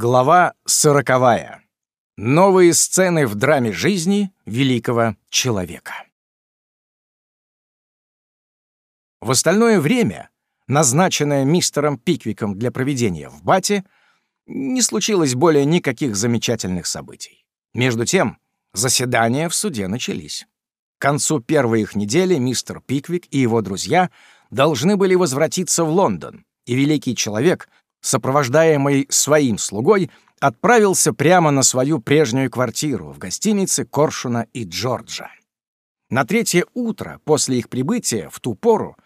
Глава сороковая. Новые сцены в драме жизни великого человека. В остальное время, назначенное мистером Пиквиком для проведения в Бате, не случилось более никаких замечательных событий. Между тем, заседания в суде начались. К концу первой их недели мистер Пиквик и его друзья должны были возвратиться в Лондон, и великий человек, сопровождаемый своим слугой, отправился прямо на свою прежнюю квартиру в гостинице Коршуна и Джорджа. На третье утро после их прибытия, в ту пору,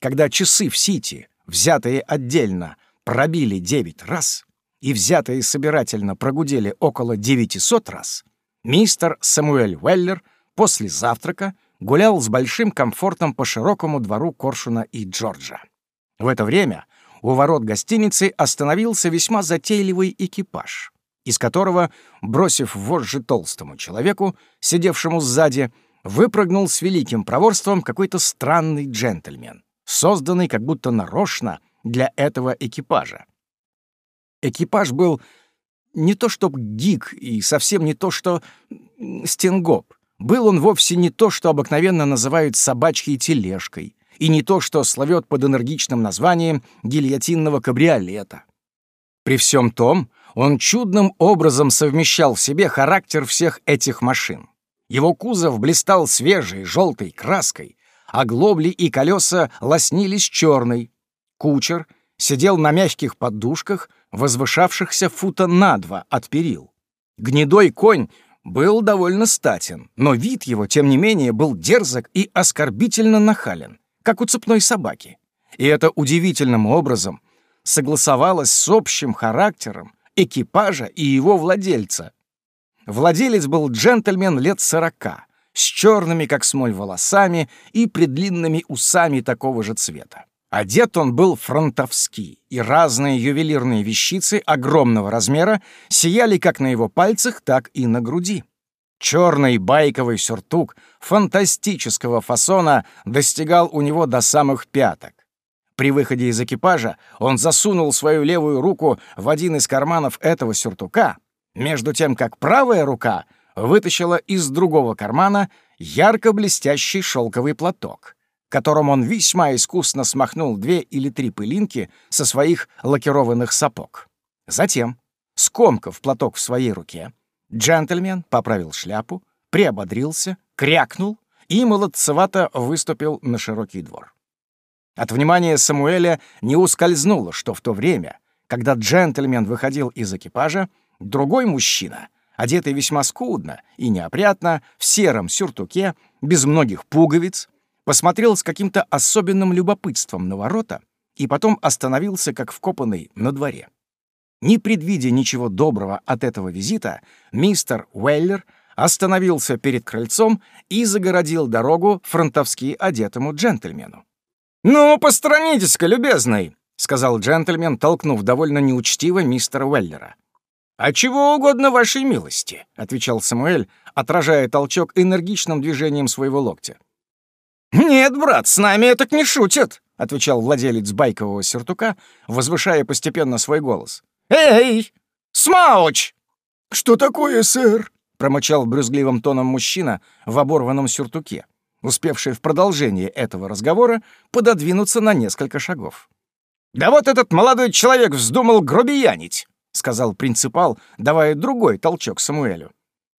когда часы в Сити, взятые отдельно, пробили девять раз и взятые собирательно прогудели около 900 раз, мистер Самуэль Уэллер после завтрака гулял с большим комфортом по широкому двору Коршуна и Джорджа. В это время у ворот гостиницы остановился весьма затейливый экипаж, из которого, бросив вожжи толстому человеку, сидевшему сзади, выпрыгнул с великим проворством какой-то странный джентльмен, созданный как будто нарочно для этого экипажа. Экипаж был не то что гик и совсем не то что стенгоп. Был он вовсе не то, что обыкновенно называют собачьей тележкой, и не то, что славет под энергичным названием гильотинного кабриолета. При всем том, он чудным образом совмещал в себе характер всех этих машин. Его кузов блистал свежей желтой краской, а глобли и колеса лоснились черной. Кучер сидел на мягких подушках, возвышавшихся фута на два от перил. Гнедой конь был довольно статен, но вид его, тем не менее, был дерзок и оскорбительно нахален как у цепной собаки. И это удивительным образом согласовалось с общим характером экипажа и его владельца. Владелец был джентльмен лет сорока, с черными, как смоль, волосами и предлинными усами такого же цвета. Одет он был фронтовский, и разные ювелирные вещицы огромного размера сияли как на его пальцах, так и на груди. Черный байковый сюртук фантастического фасона достигал у него до самых пяток. При выходе из экипажа он засунул свою левую руку в один из карманов этого сюртука, между тем как правая рука вытащила из другого кармана ярко блестящий шелковый платок, которым он весьма искусно смахнул две или три пылинки со своих лакированных сапог. Затем, скомкав платок в своей руке, Джентльмен поправил шляпу, приободрился, крякнул и молодцевато выступил на широкий двор. От внимания Самуэля не ускользнуло, что в то время, когда джентльмен выходил из экипажа, другой мужчина, одетый весьма скудно и неопрятно, в сером сюртуке, без многих пуговиц, посмотрел с каким-то особенным любопытством на ворота и потом остановился, как вкопанный, на дворе. Не предвидя ничего доброго от этого визита, мистер Уэллер остановился перед крыльцом и загородил дорогу фронтовски одетому джентльмену. «Ну, посторонитесь-ка, любезный!» — сказал джентльмен, толкнув довольно неучтиво мистера Уэллера. «А чего угодно вашей милости», — отвечал Самуэль, отражая толчок энергичным движением своего локтя. «Нет, брат, с нами это не шутят», — отвечал владелец байкового сюртука, возвышая постепенно свой голос. «Эй, Смауч!» «Что такое, сэр?» — промычал брюзгливым тоном мужчина в оборванном сюртуке, успевший в продолжение этого разговора пододвинуться на несколько шагов. «Да вот этот молодой человек вздумал грубиянить!» — сказал принципал, давая другой толчок Самуэлю.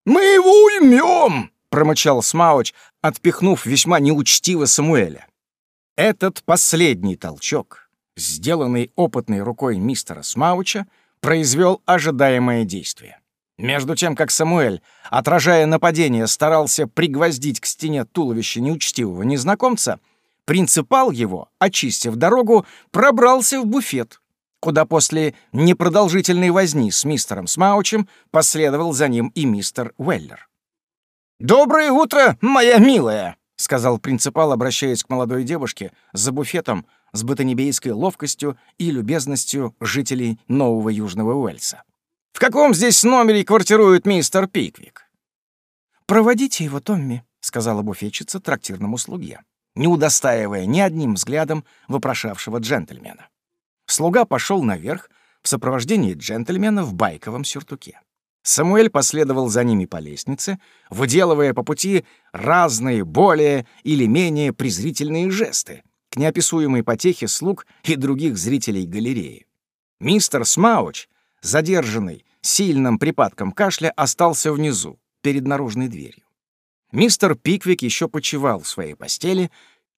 «Мы его уймем!» — промычал Смауч, отпихнув весьма неучтиво Самуэля. Этот последний толчок, сделанный опытной рукой мистера Смауча, произвел ожидаемое действие. Между тем, как Самуэль, отражая нападение, старался пригвоздить к стене туловище неучтивого незнакомца, принципал его, очистив дорогу, пробрался в буфет, куда после непродолжительной возни с мистером Смаучем последовал за ним и мистер Уэллер. «Доброе утро, моя милая!» — сказал принципал, обращаясь к молодой девушке за буфетом, с ботанибейской ловкостью и любезностью жителей Нового Южного Уэльса. «В каком здесь номере квартирует мистер Пиквик?» «Проводите его, Томми», — сказала буфетчица трактирному слуге, не удостаивая ни одним взглядом вопрошавшего джентльмена. Слуга пошел наверх, в сопровождении джентльмена в байковом сюртуке. Самуэль последовал за ними по лестнице, выделывая по пути разные, более или менее презрительные жесты к неописуемой потехе слуг и других зрителей галереи. Мистер Смауч, задержанный сильным припадком кашля, остался внизу, перед наружной дверью. Мистер Пиквик еще почивал в своей постели,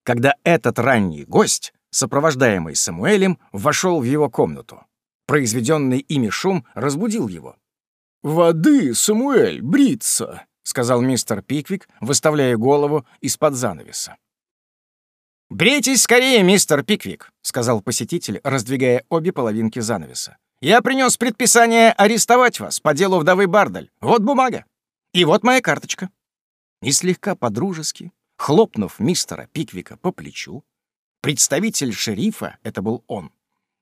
когда этот ранний гость, сопровождаемый Самуэлем, вошел в его комнату. Произведенный ими шум разбудил его. «Воды, Самуэль, бриться!» — сказал мистер Пиквик, выставляя голову из-под занавеса. «Брейтесь скорее, мистер Пиквик», — сказал посетитель, раздвигая обе половинки занавеса. «Я принес предписание арестовать вас по делу вдовы Бардаль. Вот бумага. И вот моя карточка». И слегка подружески, хлопнув мистера Пиквика по плечу, представитель шерифа, это был он,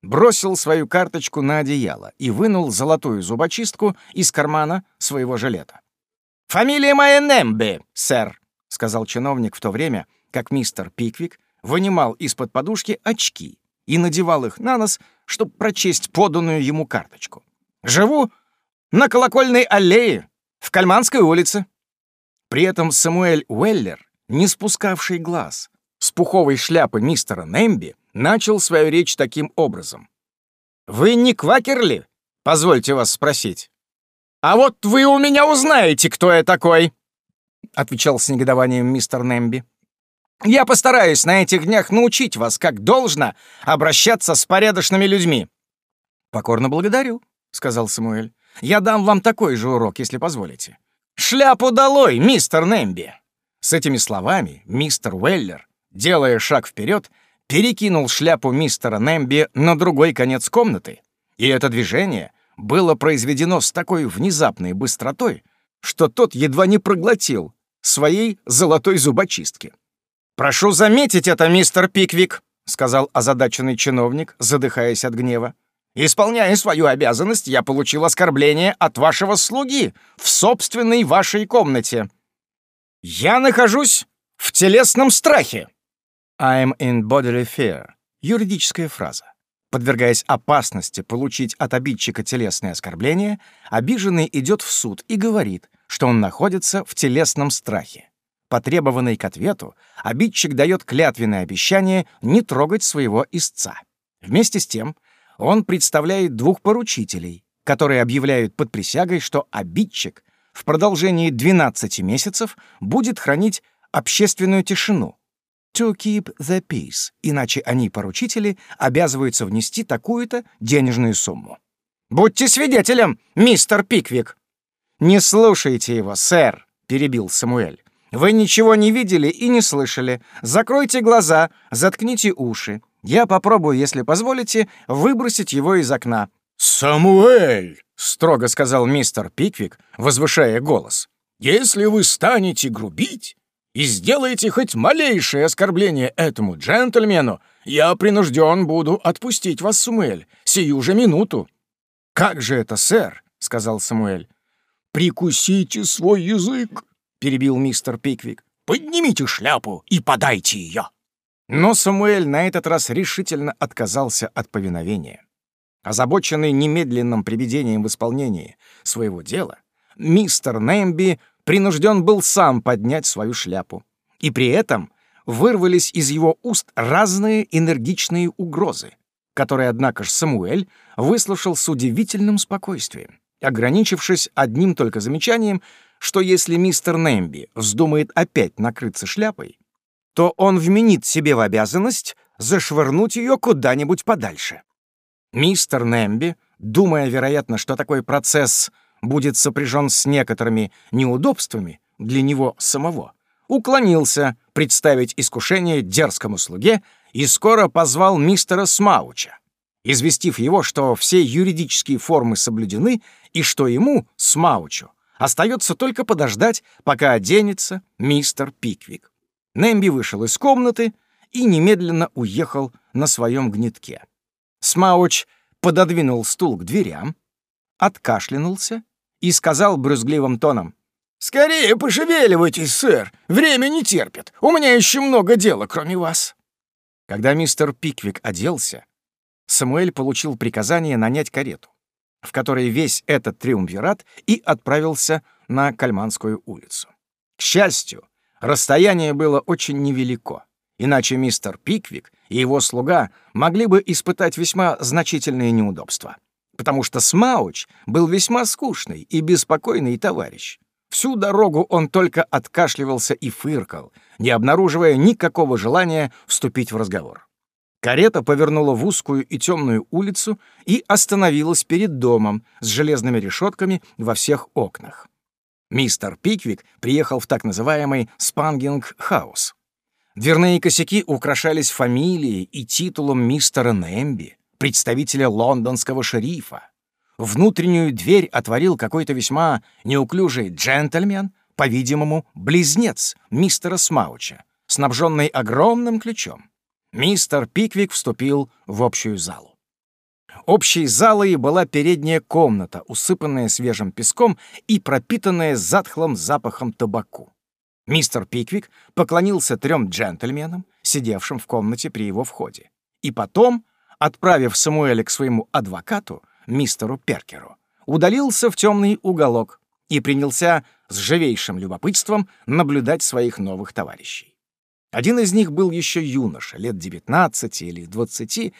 бросил свою карточку на одеяло и вынул золотую зубочистку из кармана своего жилета. «Фамилия моя Нембе, сэр», — сказал чиновник в то время, как мистер Пиквик вынимал из-под подушки очки и надевал их на нос, чтобы прочесть поданную ему карточку. «Живу на колокольной аллее в Кальманской улице». При этом Самуэль Уэллер, не спускавший глаз с пуховой шляпы мистера Немби, начал свою речь таким образом. «Вы не квакерли? Позвольте вас спросить». «А вот вы у меня узнаете, кто я такой», — отвечал с негодованием мистер Немби. «Я постараюсь на этих днях научить вас, как должно обращаться с порядочными людьми». «Покорно благодарю», — сказал Самуэль. «Я дам вам такой же урок, если позволите». «Шляпу долой, мистер Немби!» С этими словами мистер Уэллер, делая шаг вперед, перекинул шляпу мистера Немби на другой конец комнаты, и это движение было произведено с такой внезапной быстротой, что тот едва не проглотил своей золотой зубочистки. «Прошу заметить это, мистер Пиквик», — сказал озадаченный чиновник, задыхаясь от гнева. «Исполняя свою обязанность, я получил оскорбление от вашего слуги в собственной вашей комнате. Я нахожусь в телесном страхе». «I'm in bodily fear» — юридическая фраза. Подвергаясь опасности получить от обидчика телесное оскорбление, обиженный идет в суд и говорит, что он находится в телесном страхе. Потребованный к ответу, обидчик дает клятвенное обещание не трогать своего истца. Вместе с тем он представляет двух поручителей, которые объявляют под присягой, что обидчик в продолжении 12 месяцев будет хранить общественную тишину, to keep the peace, иначе они, поручители, обязываются внести такую-то денежную сумму. «Будьте свидетелем, мистер Пиквик!» «Не слушайте его, сэр», — перебил Самуэль. «Вы ничего не видели и не слышали. Закройте глаза, заткните уши. Я попробую, если позволите, выбросить его из окна». «Самуэль!» — строго сказал мистер Пиквик, возвышая голос. «Если вы станете грубить, и сделаете хоть малейшее оскорбление этому джентльмену, я принужден буду отпустить вас, Самуэль, сию же минуту». «Как же это, сэр?» — сказал Самуэль. «Прикусите свой язык», — перебил мистер Пиквик. «Поднимите шляпу и подайте ее». Но Самуэль на этот раз решительно отказался от повиновения. Озабоченный немедленным приведением в исполнении своего дела, мистер Нэмби принужден был сам поднять свою шляпу. И при этом вырвались из его уст разные энергичные угрозы, которые, однако же, Самуэль выслушал с удивительным спокойствием, ограничившись одним только замечанием, что если мистер Нэмби вздумает опять накрыться шляпой, то он вменит себе в обязанность зашвырнуть ее куда-нибудь подальше. Мистер Нэмби, думая, вероятно, что такой процесс — будет сопряжен с некоторыми неудобствами для него самого, уклонился представить искушение дерзкому слуге и скоро позвал мистера Смауча, известив его, что все юридические формы соблюдены и что ему, Смаучу, остается только подождать, пока оденется мистер Пиквик. Нэмби вышел из комнаты и немедленно уехал на своем гнетке. Смауч пододвинул стул к дверям, откашлянулся и сказал брюзгливым тоном. «Скорее пошевеливайтесь, сэр! Время не терпит! У меня еще много дела, кроме вас!» Когда мистер Пиквик оделся, Самуэль получил приказание нанять карету, в которой весь этот триумвират и отправился на Кальманскую улицу. К счастью, расстояние было очень невелико, иначе мистер Пиквик и его слуга могли бы испытать весьма значительные неудобства, потому что Смауч был весьма скучный и беспокойный товарищ. Всю дорогу он только откашливался и фыркал, не обнаруживая никакого желания вступить в разговор. Карета повернула в узкую и темную улицу и остановилась перед домом с железными решетками во всех окнах. Мистер Пиквик приехал в так называемый Спангинг-хаус. Дверные косяки украшались фамилией и титулом мистера Немби, представителя лондонского шерифа. Внутреннюю дверь отворил какой-то весьма неуклюжий джентльмен, по-видимому, близнец мистера Смауча, снабженный огромным ключом. Мистер Пиквик вступил в общую залу. Общей залой была передняя комната, усыпанная свежим песком и пропитанная затхлым запахом табаку. Мистер Пиквик поклонился трем джентльменам, сидевшим в комнате при его входе, и потом, отправив Самуэля к своему адвокату, мистеру Перкеру, удалился в темный уголок и принялся с живейшим любопытством наблюдать своих новых товарищей. Один из них был еще юноша, лет 19 или 20,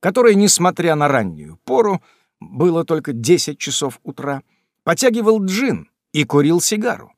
который, несмотря на раннюю пору, было только 10 часов утра, потягивал джин и курил сигару.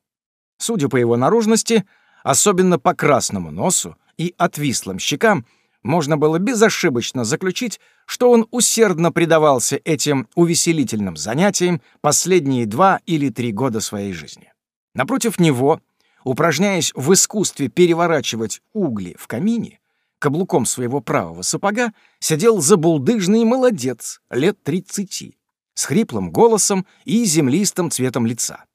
Судя по его наружности, особенно по красному носу и отвислым щекам, можно было безошибочно заключить, что он усердно предавался этим увеселительным занятиям последние два или три года своей жизни. Напротив него, упражняясь в искусстве переворачивать угли в камине, каблуком своего правого сапога сидел забулдыжный молодец лет тридцати, с хриплым голосом и землистым цветом лица.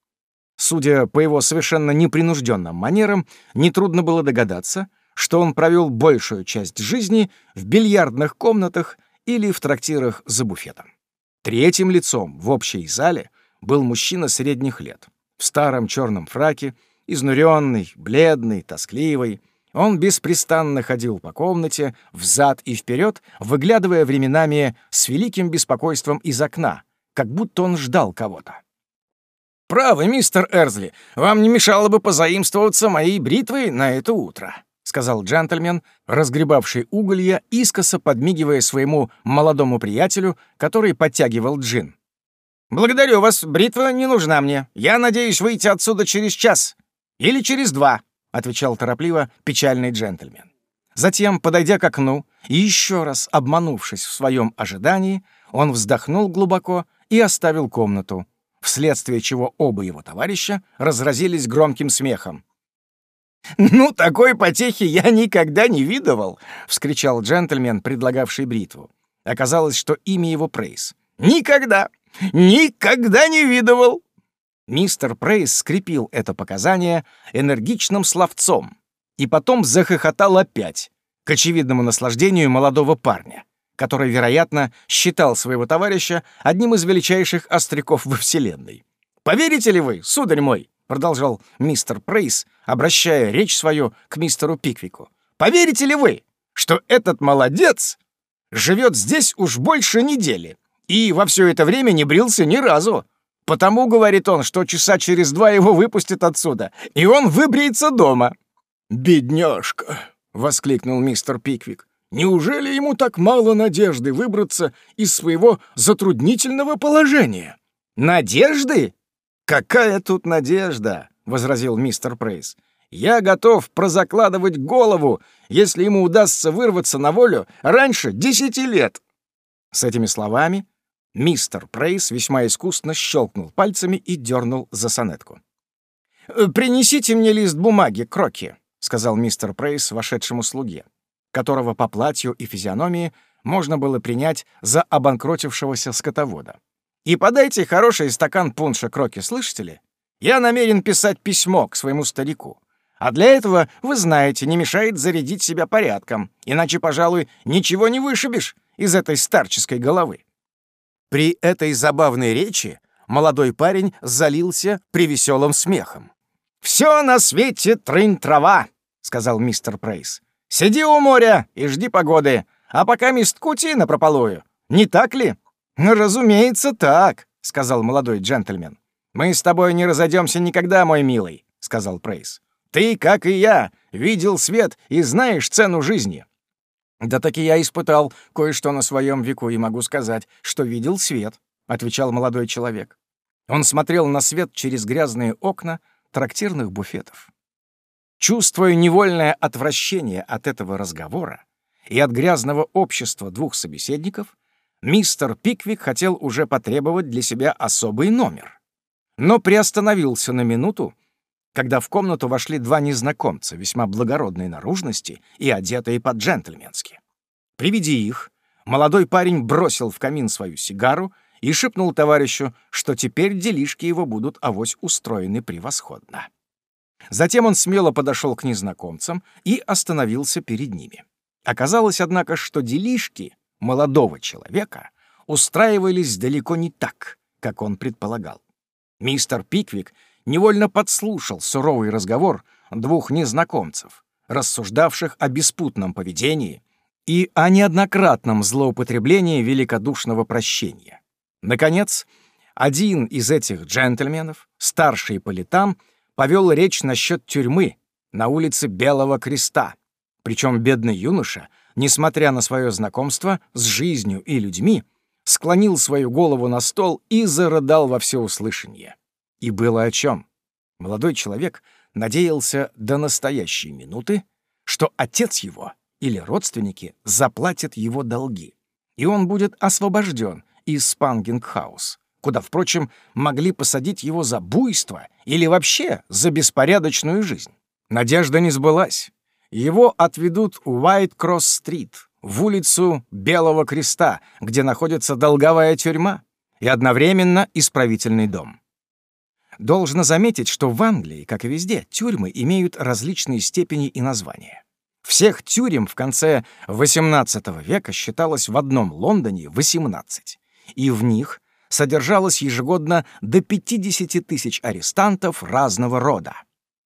Судя по его совершенно непринужденным манерам, нетрудно было догадаться, что он провел большую часть жизни в бильярдных комнатах или в трактирах за буфетом. Третьим лицом в общей зале был мужчина средних лет, в старом черном фраке, изнуренный, бледный, тоскливый, он беспрестанно ходил по комнате, взад и вперед, выглядывая временами с великим беспокойством из окна, как будто он ждал кого-то. «Правы, мистер Эрзли, вам не мешало бы позаимствоваться моей бритвой на это утро», — сказал джентльмен, разгребавший уголья, искоса подмигивая своему молодому приятелю, который подтягивал джин. «Благодарю вас, бритва не нужна мне. Я надеюсь выйти отсюда через час. Или через два отвечал торопливо печальный джентльмен. Затем, подойдя к окну и еще раз обманувшись в своем ожидании, он вздохнул глубоко и оставил комнату, вследствие чего оба его товарища разразились громким смехом. «Ну, такой потехи я никогда не видывал!» — вскричал джентльмен, предлагавший бритву. Оказалось, что имя его Прейс. «Никогда! Никогда не видывал!» Мистер Прейс скрепил это показание энергичным словцом и потом захохотал опять, к очевидному наслаждению молодого парня, который, вероятно, считал своего товарища одним из величайших остряков во Вселенной. «Поверите ли вы, сударь мой?» — продолжал мистер Прейс, обращая речь свою к мистеру Пиквику. «Поверите ли вы, что этот молодец живет здесь уж больше недели и во все это время не брился ни разу?» Потому, говорит он, что часа через два его выпустят отсюда, и он выбреется дома. «Бедняжка!» — воскликнул мистер Пиквик. «Неужели ему так мало надежды выбраться из своего затруднительного положения?» «Надежды? Какая тут надежда?» — возразил мистер Прейс. «Я готов прозакладывать голову, если ему удастся вырваться на волю раньше десяти лет». С этими словами Мистер Прейс весьма искусно щелкнул пальцами и дернул за сонетку. «Э, «Принесите мне лист бумаги, Кроки», — сказал мистер Прейс вошедшему слуге, которого по платью и физиономии можно было принять за обанкротившегося скотовода. «И подайте хороший стакан пунша, Кроки, слышите ли? Я намерен писать письмо к своему старику. А для этого, вы знаете, не мешает зарядить себя порядком, иначе, пожалуй, ничего не вышибешь из этой старческой головы. При этой забавной речи молодой парень залился привеселым смехом. «Все на свете трынь-трава», — сказал мистер Прейс. «Сиди у моря и жди погоды, А пока мист кути напропалую. Не так ли?» «Разумеется, так», — сказал молодой джентльмен. «Мы с тобой не разойдемся никогда, мой милый», — сказал Прейс. «Ты, как и я, видел свет и знаешь цену жизни». «Да таки я испытал кое-что на своем веку и могу сказать, что видел свет», — отвечал молодой человек. Он смотрел на свет через грязные окна трактирных буфетов. Чувствуя невольное отвращение от этого разговора и от грязного общества двух собеседников, мистер Пиквик хотел уже потребовать для себя особый номер, но приостановился на минуту, когда в комнату вошли два незнакомца весьма благородной наружности и одетые по-джентльменски. При виде их молодой парень бросил в камин свою сигару и шепнул товарищу, что теперь делишки его будут авось устроены превосходно. Затем он смело подошел к незнакомцам и остановился перед ними. Оказалось, однако, что делишки молодого человека устраивались далеко не так, как он предполагал. Мистер Пиквик невольно подслушал суровый разговор двух незнакомцев, рассуждавших о беспутном поведении и о неоднократном злоупотреблении великодушного прощения. Наконец, один из этих джентльменов, старший по летам, повел речь насчет тюрьмы на улице Белого Креста. Причем бедный юноша, несмотря на свое знакомство с жизнью и людьми, склонил свою голову на стол и зарыдал во всеуслышание. И было о чем. Молодой человек надеялся до настоящей минуты, что отец его или родственники заплатят его долги, и он будет освобожден из Спангингхаус, куда, впрочем, могли посадить его за буйство или вообще за беспорядочную жизнь. Надежда не сбылась. Его отведут в Уайт-Кросс-стрит, в улицу Белого Креста, где находится долговая тюрьма и одновременно исправительный дом. Должно заметить, что в Англии, как и везде, тюрьмы имеют различные степени и названия. Всех тюрем в конце XVIII века считалось в одном Лондоне 18 и в них содержалось ежегодно до 50 тысяч арестантов разного рода.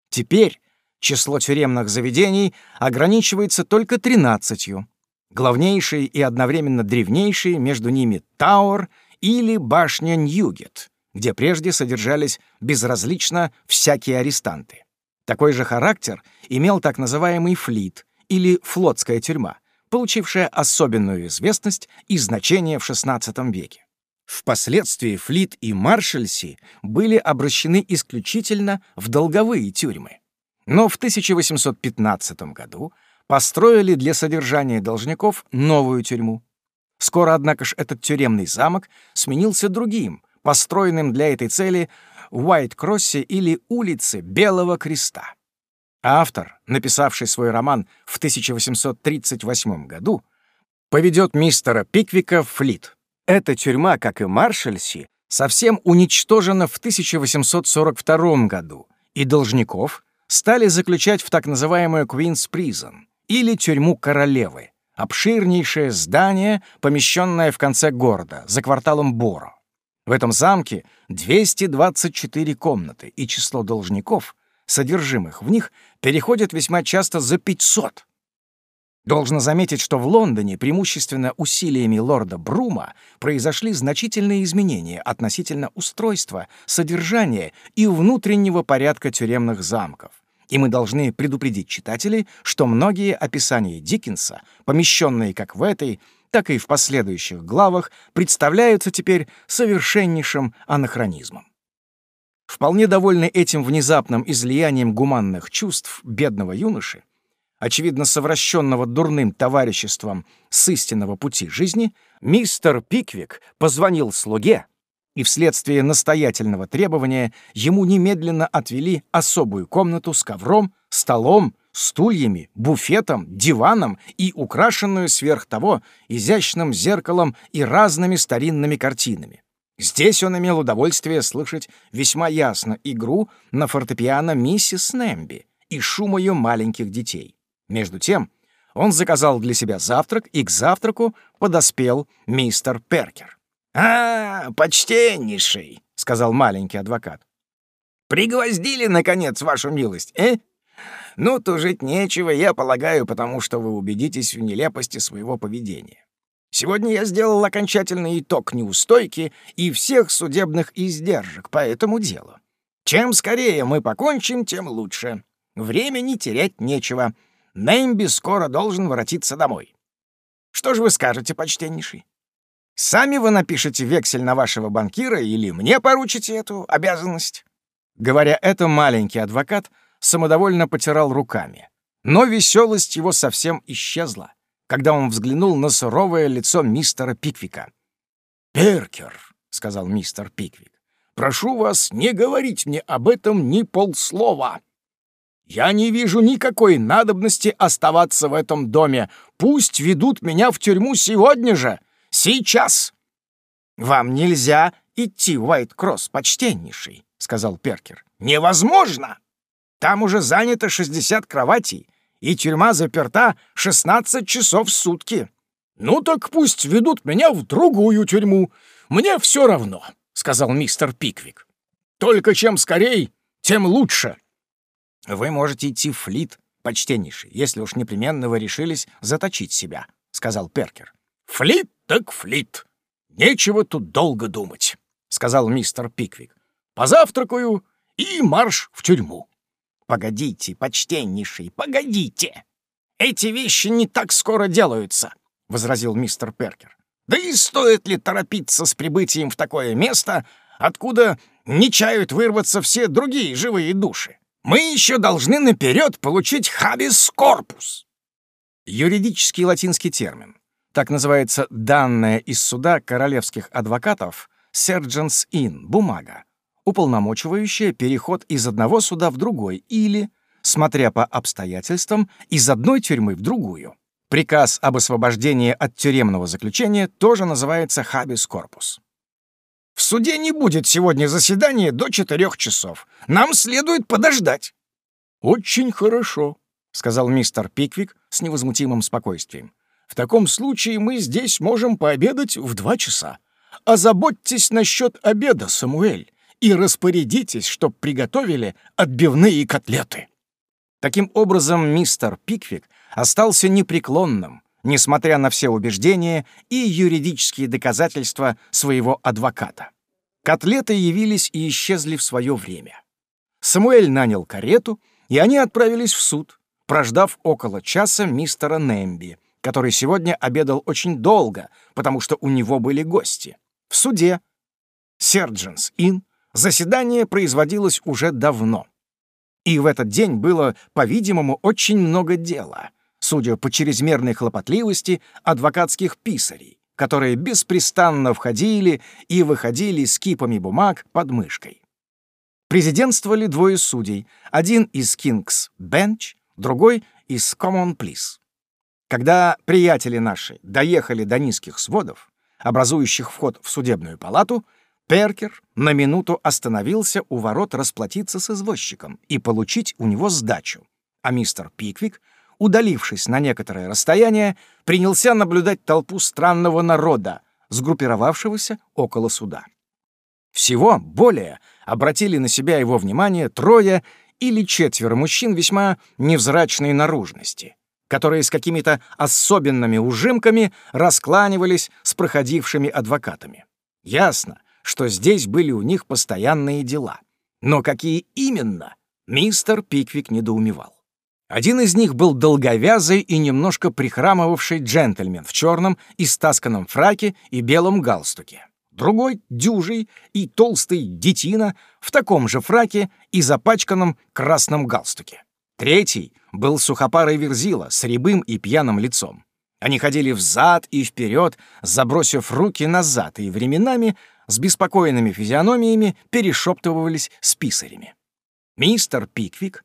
Теперь число тюремных заведений ограничивается только 13. Главнейшие и одновременно древнейшие между ними Тауэр или башня Ньюгет, где прежде содержались безразлично всякие арестанты. Такой же характер имел так называемый флит или флотская тюрьма, получившая особенную известность и значение в XVI веке. Впоследствии Флит и Маршальси были обращены исключительно в долговые тюрьмы. Но в 1815 году построили для содержания должников новую тюрьму. Скоро, однако ж, этот тюремный замок сменился другим, построенным для этой цели в Уайт-Кроссе или улице Белого Креста. Автор, написавший свой роман в 1838 году, поведет мистера Пиквика в Флит. Эта тюрьма, как и Маршальси, совсем уничтожена в 1842 году, и должников стали заключать в так называемую Queen's Prison, или тюрьму королевы, обширнейшее здание, помещенное в конце города, за кварталом Боро. В этом замке 224 комнаты, и число должников, содержимых в них, переходит весьма часто за 500. Должно заметить, что в Лондоне преимущественно усилиями лорда Брума произошли значительные изменения относительно устройства, содержания и внутреннего порядка тюремных замков. И мы должны предупредить читателей, что многие описания Диккенса, помещенные как в этой, так и в последующих главах, представляются теперь совершеннейшим анахронизмом. Вполне довольный этим внезапным излиянием гуманных чувств бедного юноши, очевидно совращенного дурным товариществом с истинного пути жизни, мистер Пиквик позвонил слуге, и вследствие настоятельного требования ему немедленно отвели особую комнату с ковром, столом, стульями, буфетом, диваном и украшенную сверх того изящным зеркалом и разными старинными картинами. Здесь он имел удовольствие слышать весьма ясно игру на фортепиано миссис Нэмби и шум ее маленьких детей. Между тем он заказал для себя завтрак, и к завтраку подоспел мистер Перкер. «А, почтеннейший», — сказал маленький адвокат. «Пригвоздили, наконец, вашу милость, э? Ну, тужить нечего, я полагаю, потому что вы убедитесь в нелепости своего поведения. Сегодня я сделал окончательный итог неустойки и всех судебных издержек по этому делу. Чем скорее мы покончим, тем лучше. Времени терять нечего. Неймби скоро должен воротиться домой. Что же вы скажете, почтеннейший? Сами вы напишете вексель на вашего банкира или мне поручите эту обязанность?» Говоря это, маленький адвокат самодовольно потирал руками. Но веселость его совсем исчезла, когда он взглянул на суровое лицо мистера Пиквика. «Перкер», — сказал мистер Пиквик, — «прошу вас не говорить мне об этом ни полслова. Я не вижу никакой надобности оставаться в этом доме. Пусть ведут меня в тюрьму сегодня же, сейчас!» «Вам нельзя идти Уайт-Кросс, почтеннейший», — сказал Перкер. «Невозможно! Там уже занято 60 кроватей, и тюрьма заперта 16 часов в сутки». «Ну так пусть ведут меня в другую тюрьму. Мне все равно», — сказал мистер Пиквик. «Только чем скорей, тем лучше». «Вы можете идти в флит, почтеннейший, если уж непременно вы решились заточить себя», — сказал Перкер. «Флит так флит. Нечего тут долго думать», — сказал мистер Пиквик. «Позавтракаю и марш в тюрьму». «Погодите, почтеннейший, погодите! Эти вещи не так скоро делаются», — возразил мистер Перкер. «Да и стоит ли торопиться с прибытием в такое место, откуда не чают вырваться все другие живые души? Мы еще должны наперед получить хабис корпус». Юридический латинский термин. Так называется данная из суда королевских адвокатов «sergeants in» — бумага, уполномочивающая переход из одного суда в другой или, смотря по обстоятельствам, из одной тюрьмы в другую. Приказ об освобождении от тюремного заключения тоже называется «habeas corpus». «В суде не будет сегодня заседания до четырех часов. Нам следует подождать». «Очень хорошо», — сказал мистер Пиквик с невозмутимым спокойствием. В таком случае мы здесь можем пообедать в два часа. Озаботьтесь насчет обеда, Самуэль, и распорядитесь, чтоб приготовили отбивные котлеты». Таким образом, мистер Пиквик остался непреклонным, несмотря на все убеждения и юридические доказательства своего адвоката. Котлеты явились и исчезли в свое время. Самуэль нанял карету, и они отправились в суд, прождав около часа мистера Немби, который сегодня обедал очень долго, потому что у него были гости. В суде Сердженс Ин заседание производилось уже давно. И в этот день было, по-видимому, очень много дела, судя по чрезмерной хлопотливости адвокатских писарей, которые беспрестанно входили и выходили с кипами бумаг под мышкой. Президентствовали двое судей, один из King's Bench, другой из Common Pleas. Когда приятели наши доехали до низких сводов, образующих вход в судебную палату, Перкер на минуту остановился у ворот расплатиться с извозчиком и получить у него сдачу, а мистер Пиквик, удалившись на некоторое расстояние, принялся наблюдать толпу странного народа, сгруппировавшегося около суда. Всего более обратили на себя его внимание трое или четверо мужчин весьма невзрачной наружности — которые с какими-то особенными ужимками раскланивались с проходившими адвокатами. Ясно, что здесь были у них постоянные дела. Но какие именно, мистер Пиквик недоумевал. Один из них был долговязый и немножко прихрамывавший джентльмен в черном и стасканном фраке и белом галстуке. Другой — дюжий и толстый детина в таком же фраке и запачканном красном галстуке. Третий был сухопарый верзила с рябым и пьяным лицом. Они ходили взад и вперед, забросив руки назад, и временами с беспокойными физиономиями перешептывались с писарями. Мистер Пиквик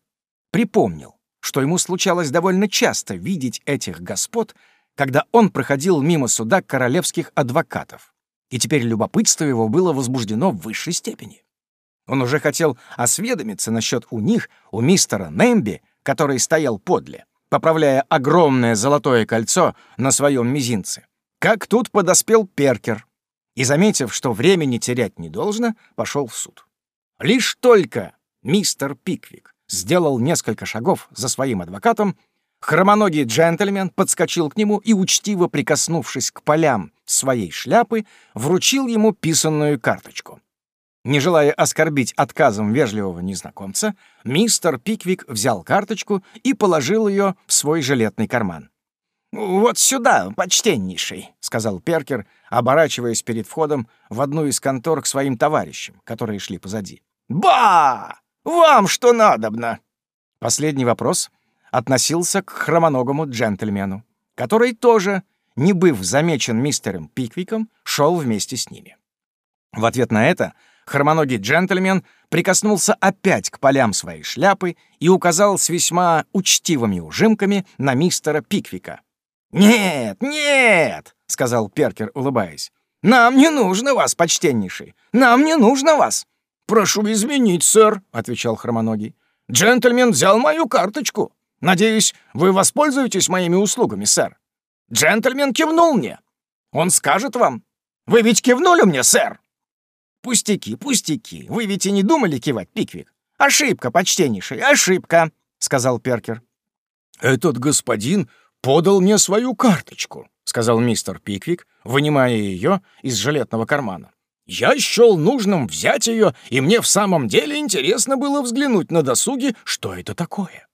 припомнил, что ему случалось довольно часто видеть этих господ, когда он проходил мимо суда королевских адвокатов, и теперь любопытство его было возбуждено в высшей степени. Он уже хотел осведомиться насчет у них, у мистера Нэмби, который стоял подле, поправляя огромное золотое кольцо на своем мизинце. Как тут подоспел Перкер и, заметив, что времени терять не должно, пошел в суд. Лишь только мистер Пиквик сделал несколько шагов за своим адвокатом, хромоногий джентльмен подскочил к нему и, учтиво прикоснувшись к полям своей шляпы, вручил ему писанную карточку. Не желая оскорбить отказом вежливого незнакомца, мистер Пиквик взял карточку и положил ее в свой жилетный карман. «Вот сюда, почтеннейший», — сказал Перкер, оборачиваясь перед входом в одну из контор к своим товарищам, которые шли позади. «Ба! Вам что надобно?» Последний вопрос относился к хромоногому джентльмену, который тоже, не быв замечен мистером Пиквиком, шел вместе с ними. В ответ на это хромоногий джентльмен прикоснулся опять к полям своей шляпы и указал с весьма учтивыми ужимками на мистера Пиквика. «Нет, нет!» — сказал Перкер, улыбаясь. «Нам не нужно вас, почтеннейший! Нам не нужно вас!» «Прошу изменить, сэр», — отвечал Хромоногий. «Джентльмен взял мою карточку. Надеюсь, вы воспользуетесь моими услугами, сэр. Джентльмен кивнул мне. Он скажет вам. Вы ведь кивнули мне, сэр?» «Пустяки, пустяки. Вы ведь и не думали кивать, Пиквик? Ошибка, почтеннейший, ошибка», — сказал Перкер. «Этот господин подал мне свою карточку», — сказал мистер Пиквик, вынимая ее из жилетного кармана. «Я счел нужным взять ее, и мне в самом деле интересно было взглянуть на досуге, что это такое».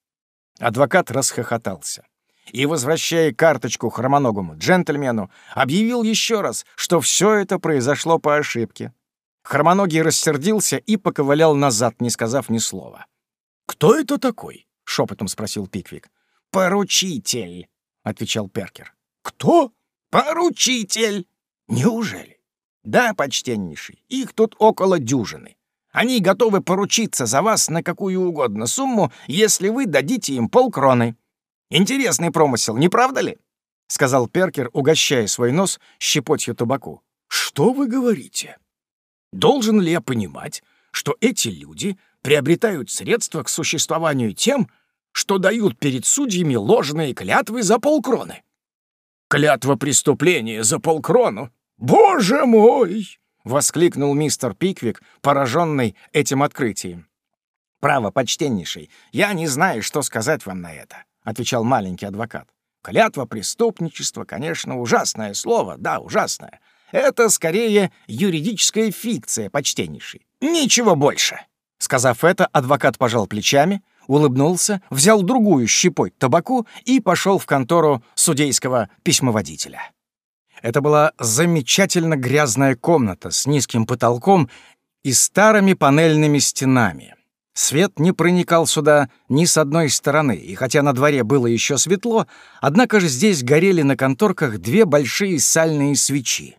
Адвокат расхохотался и, возвращая карточку хромоногому джентльмену, объявил еще раз, что все это произошло по ошибке, Хромоногий рассердился и поковылял назад, не сказав ни слова. «Кто это такой?» — шепотом спросил Пиквик. «Поручитель», — отвечал Перкер. «Кто?» «Поручитель». «Неужели?» «Да, почтеннейший, их тут около дюжины. Они готовы поручиться за вас на какую угодно сумму, если вы дадите им полкроны. Интересный промысел, не правда ли?» — сказал Перкер, угощая свой нос щепотью табаку. «Что вы говорите?» Должен ли я понимать, что эти люди приобретают средства к существованию тем, что дают перед судьями ложные клятвы за полкроны? Клятва преступления за полкрону? Боже мой! — воскликнул мистер Пиквик, пораженный этим открытием. «Право, почтеннейший, я не знаю, что сказать вам на это», — отвечал маленький адвокат. «Клятва преступничества, конечно, ужасное слово, да, ужасное. Это скорее юридическая фикция, почтеннейший. Ничего больше. Сказав это, адвокат пожал плечами, улыбнулся, взял другую щепой табаку и пошел в контору судейского письмоводителя. Это была замечательно грязная комната с низким потолком и старыми панельными стенами. Свет не проникал сюда ни с одной стороны, и хотя на дворе было еще светло, однако же здесь горели на конторках две большие сальные свечи.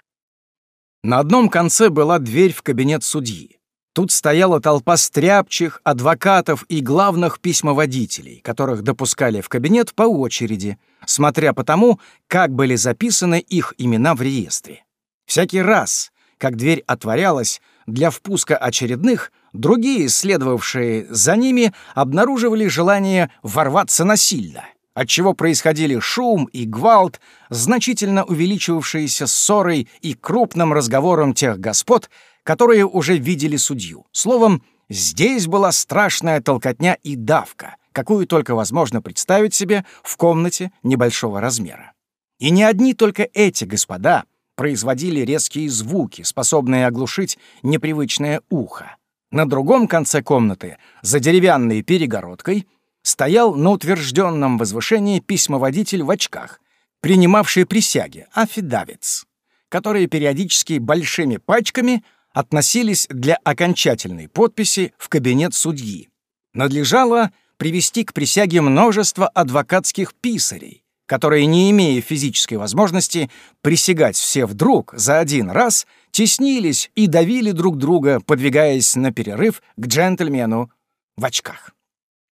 На одном конце была дверь в кабинет судьи. Тут стояла толпа стряпчих, адвокатов и главных письмоводителей, которых допускали в кабинет по очереди, смотря по тому, как были записаны их имена в реестре. Всякий раз, как дверь отворялась, для впуска очередных, другие, следовавшие за ними, обнаруживали желание ворваться насильно отчего происходили шум и гвалт, значительно увеличивавшиеся ссорой и крупным разговором тех господ, которые уже видели судью. Словом, здесь была страшная толкотня и давка, какую только возможно представить себе в комнате небольшого размера. И не одни только эти господа производили резкие звуки, способные оглушить непривычное ухо. На другом конце комнаты, за деревянной перегородкой, стоял на утвержденном возвышении письмоводитель в очках, принимавший присяги, афидавец, которые периодически большими пачками относились для окончательной подписи в кабинет судьи. Надлежало привести к присяге множество адвокатских писарей, которые, не имея физической возможности присягать все вдруг за один раз, теснились и давили друг друга, подвигаясь на перерыв к джентльмену в очках.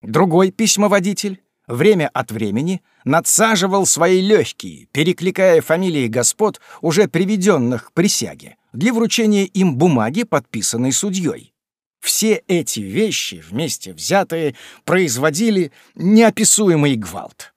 Другой письмоводитель время от времени надсаживал свои легкие, перекликая фамилии господ, уже приведенных к присяге, для вручения им бумаги, подписанной судьей. Все эти вещи, вместе взятые, производили неописуемый гвалт.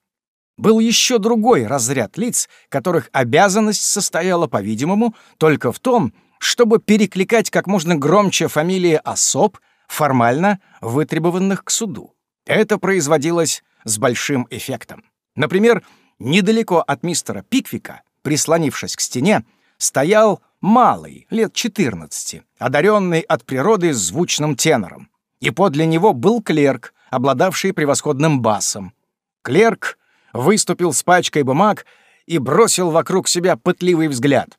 Был еще другой разряд лиц, которых обязанность состояла, по-видимому, только в том, чтобы перекликать как можно громче фамилии особ, формально вытребованных к суду. Это производилось с большим эффектом. Например, недалеко от мистера Пиквика, прислонившись к стене, стоял малый, лет 14, одаренный от природы звучным тенором. И подле него был клерк, обладавший превосходным басом. Клерк выступил с пачкой бумаг и бросил вокруг себя пытливый взгляд.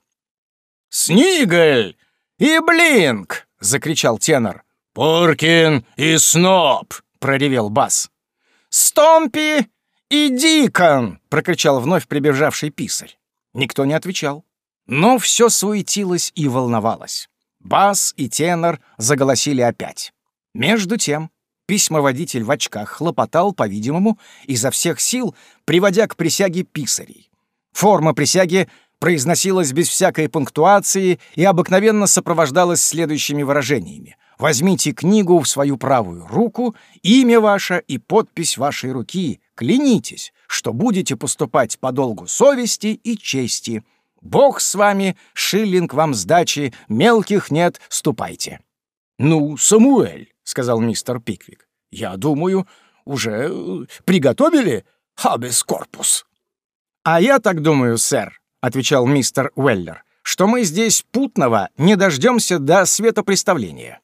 «Снигль и Блинк!» — закричал тенор. «Поркин и Сноб!» — проревел бас. «Стомпи и Дикон!» — прокричал вновь прибежавший писарь. Никто не отвечал. Но все суетилось и волновалось. Бас и тенор заголосили опять. Между тем письмоводитель в очках хлопотал, по-видимому, изо всех сил, приводя к присяге писарей. Форма присяги произносилась без всякой пунктуации и обыкновенно сопровождалась следующими выражениями. «Возьмите книгу в свою правую руку, имя ваше и подпись вашей руки. Клянитесь, что будете поступать по долгу совести и чести. Бог с вами, шиллинг вам сдачи, мелких нет, ступайте». «Ну, Самуэль», — сказал мистер Пиквик, — «я думаю, уже э, приготовили хабес корпус». «А я так думаю, сэр», — отвечал мистер Уэллер, «что мы здесь путного не дождемся до светопреставления».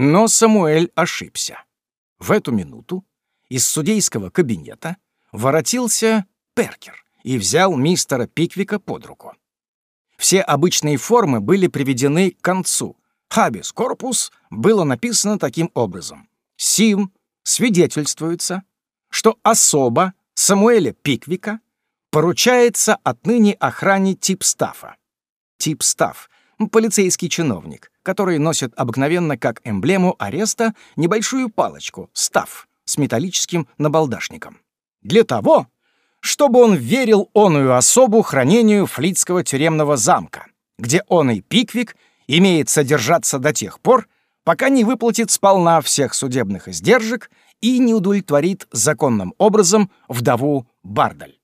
Но Самуэль ошибся. В эту минуту из судейского кабинета воротился Перкер и взял мистера Пиквика под руку. Все обычные формы были приведены к концу. «Хабис корпус» было написано таким образом. «Сим свидетельствуется, что особо Самуэля Пиквика поручается отныне охране Типстафа. Типстаф — полицейский чиновник, который носит обыкновенно как эмблему ареста небольшую палочку «стаф» с металлическим набалдашником. Для того, чтобы он верил оную особу хранению флитского тюремного замка, где он и Пиквик имеет содержаться до тех пор, пока не выплатит сполна всех судебных издержек и не удовлетворит законным образом вдову Бардаль.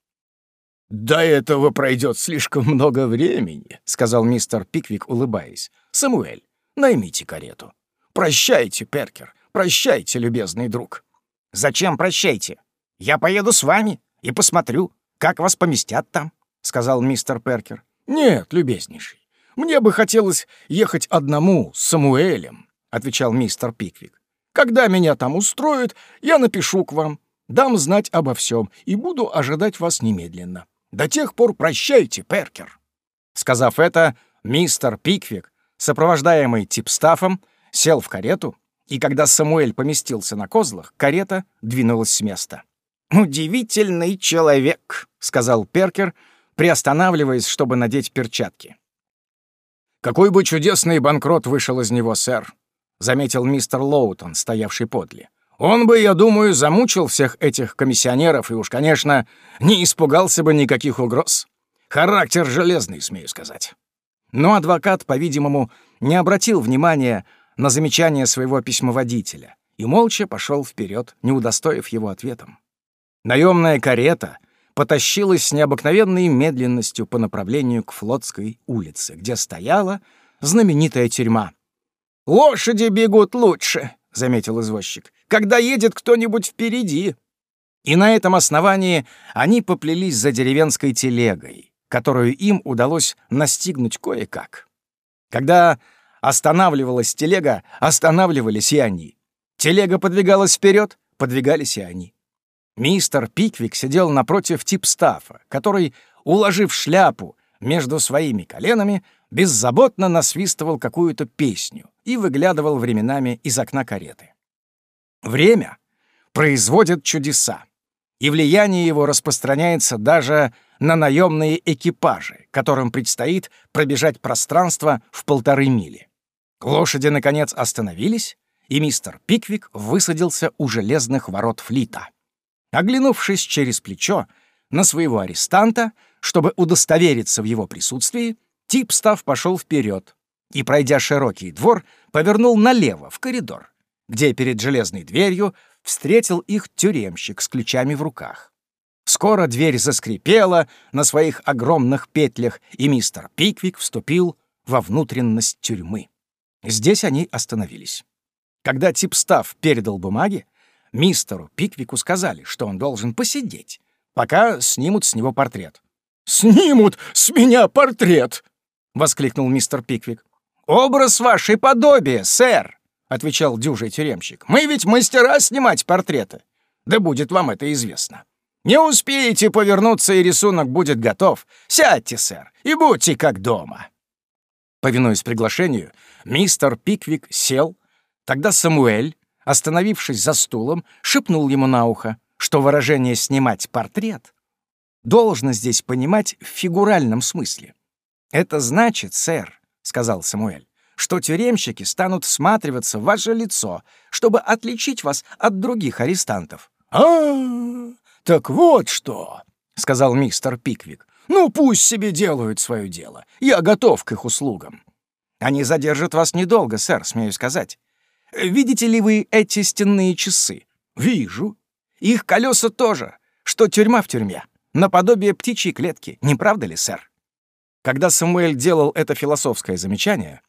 «До этого пройдет слишком много времени», — сказал мистер Пиквик, улыбаясь. «Самуэль, наймите карету». «Прощайте, Перкер, прощайте, любезный друг». «Зачем прощайте? Я поеду с вами и посмотрю, как вас поместят там», — сказал мистер Перкер. «Нет, любезнейший, мне бы хотелось ехать одному с Самуэлем», — отвечал мистер Пиквик. «Когда меня там устроят, я напишу к вам, дам знать обо всем и буду ожидать вас немедленно». До тех пор прощайте, Перкер». Сказав это, мистер Пиквик, сопровождаемый Типстафом, сел в карету, и когда Самуэль поместился на козлах, карета двинулась с места. «Удивительный человек», — сказал Перкер, приостанавливаясь, чтобы надеть перчатки. «Какой бы чудесный банкрот вышел из него, сэр», — заметил мистер Лоутон, стоявший подле. Он бы, я думаю, замучил всех этих комиссионеров и уж, конечно, не испугался бы никаких угроз. Характер железный, смею сказать. Но адвокат, по-видимому, не обратил внимания на замечание своего письмоводителя и молча пошел вперед, не удостоив его ответом. Наемная карета потащилась с необыкновенной медленностью по направлению к Флотской улице, где стояла знаменитая тюрьма. «Лошади бегут лучше», — заметил извозчик когда едет кто-нибудь впереди. И на этом основании они поплелись за деревенской телегой, которую им удалось настигнуть кое-как. Когда останавливалась телега, останавливались и они. Телега подвигалась вперед, подвигались и они. Мистер Пиквик сидел напротив Типстафа, который, уложив шляпу между своими коленами, беззаботно насвистывал какую-то песню и выглядывал временами из окна кареты. Время производит чудеса, и влияние его распространяется даже на наемные экипажи, которым предстоит пробежать пространство в полторы мили. Лошади, наконец, остановились, и мистер Пиквик высадился у железных ворот флита. Оглянувшись через плечо на своего арестанта, чтобы удостовериться в его присутствии, Типстав пошел вперед и, пройдя широкий двор, повернул налево, в коридор где перед железной дверью встретил их тюремщик с ключами в руках. Скоро дверь заскрипела на своих огромных петлях, и мистер Пиквик вступил во внутренность тюрьмы. Здесь они остановились. Когда Типстав передал бумаги, Мистеру Пиквику сказали, что он должен посидеть, пока снимут с него портрет. «Снимут с меня портрет!» — воскликнул мистер Пиквик. «Образ вашей подобие, сэр!» — отвечал дюжий тюремщик. «Мы ведь мастера снимать портреты. Да будет вам это известно. Не успеете повернуться, и рисунок будет готов. Сядьте, сэр, и будьте как дома». Повинуясь приглашению, мистер Пиквик сел. Тогда Самуэль, остановившись за стулом, шепнул ему на ухо, что выражение «снимать портрет» должно здесь понимать в фигуральном смысле. «Это значит, сэр», — сказал Самуэль, «что тюремщики станут всматриваться в ваше лицо, чтобы отличить вас от других арестантов». «А, -а, -а так вот что», — сказал мистер Пиквик. «Ну, пусть себе делают свое дело. Я готов к их услугам». «Они задержат вас недолго, сэр, смею сказать. Видите ли вы эти стенные часы? Вижу. Их колеса тоже, что тюрьма в тюрьме, наподобие птичьей клетки, не правда ли, сэр? Когда Самуэль делал это философское замечание,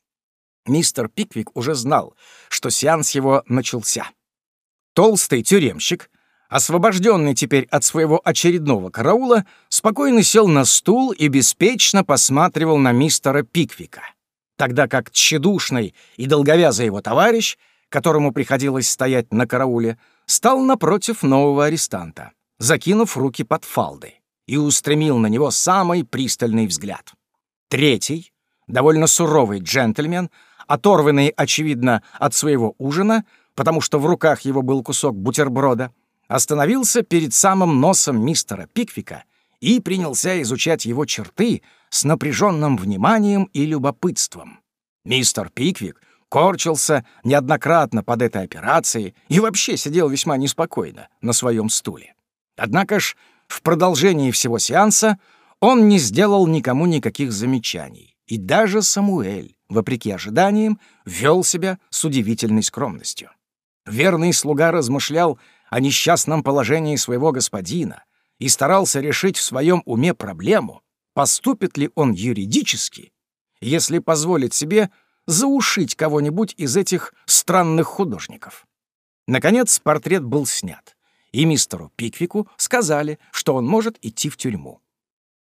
мистер Пиквик уже знал, что сеанс его начался. Толстый тюремщик, освобожденный теперь от своего очередного караула, спокойно сел на стул и беспечно посматривал на мистера Пиквика, тогда как тщедушный и долговязый его товарищ — которому приходилось стоять на карауле, стал напротив нового арестанта, закинув руки под фалды, и устремил на него самый пристальный взгляд. Третий, довольно суровый джентльмен, оторванный, очевидно, от своего ужина, потому что в руках его был кусок бутерброда, остановился перед самым носом мистера Пиквика и принялся изучать его черты с напряженным вниманием и любопытством. Мистер Пиквик корчился неоднократно под этой операцией и вообще сидел весьма неспокойно на своем стуле. Однако ж в продолжении всего сеанса он не сделал никому никаких замечаний, и даже Самуэль, вопреки ожиданиям, вел себя с удивительной скромностью. Верный слуга размышлял о несчастном положении своего господина и старался решить в своем уме проблему, поступит ли он юридически, если позволит себе заушить кого-нибудь из этих странных художников. Наконец, портрет был снят, и мистеру Пиквику сказали, что он может идти в тюрьму.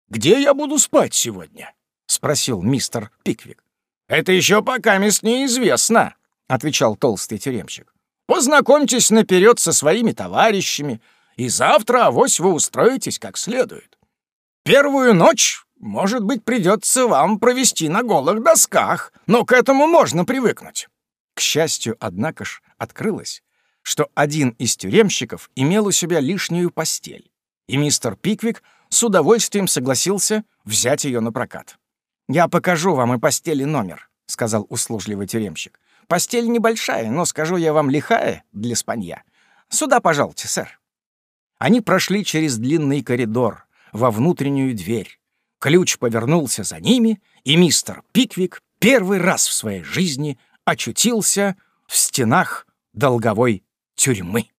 «Где я буду спать сегодня?» — спросил мистер Пиквик. «Это еще пока мест неизвестно», — отвечал толстый тюремщик. «Познакомьтесь наперед со своими товарищами, и завтра авось вы устроитесь как следует. Первую ночь может быть, придется вам провести на голых досках, но к этому можно привыкнуть». К счастью, однако ж, открылось, что один из тюремщиков имел у себя лишнюю постель, и мистер Пиквик с удовольствием согласился взять ее на прокат. «Я покажу вам и постели номер», — сказал услужливый тюремщик. «Постель небольшая, но, скажу я вам, лихая для спанья. Сюда, пожалуйте, сэр». Они прошли через длинный коридор во внутреннюю дверь, Ключ повернулся за ними, и мистер Пиквик первый раз в своей жизни очутился в стенах долговой тюрьмы.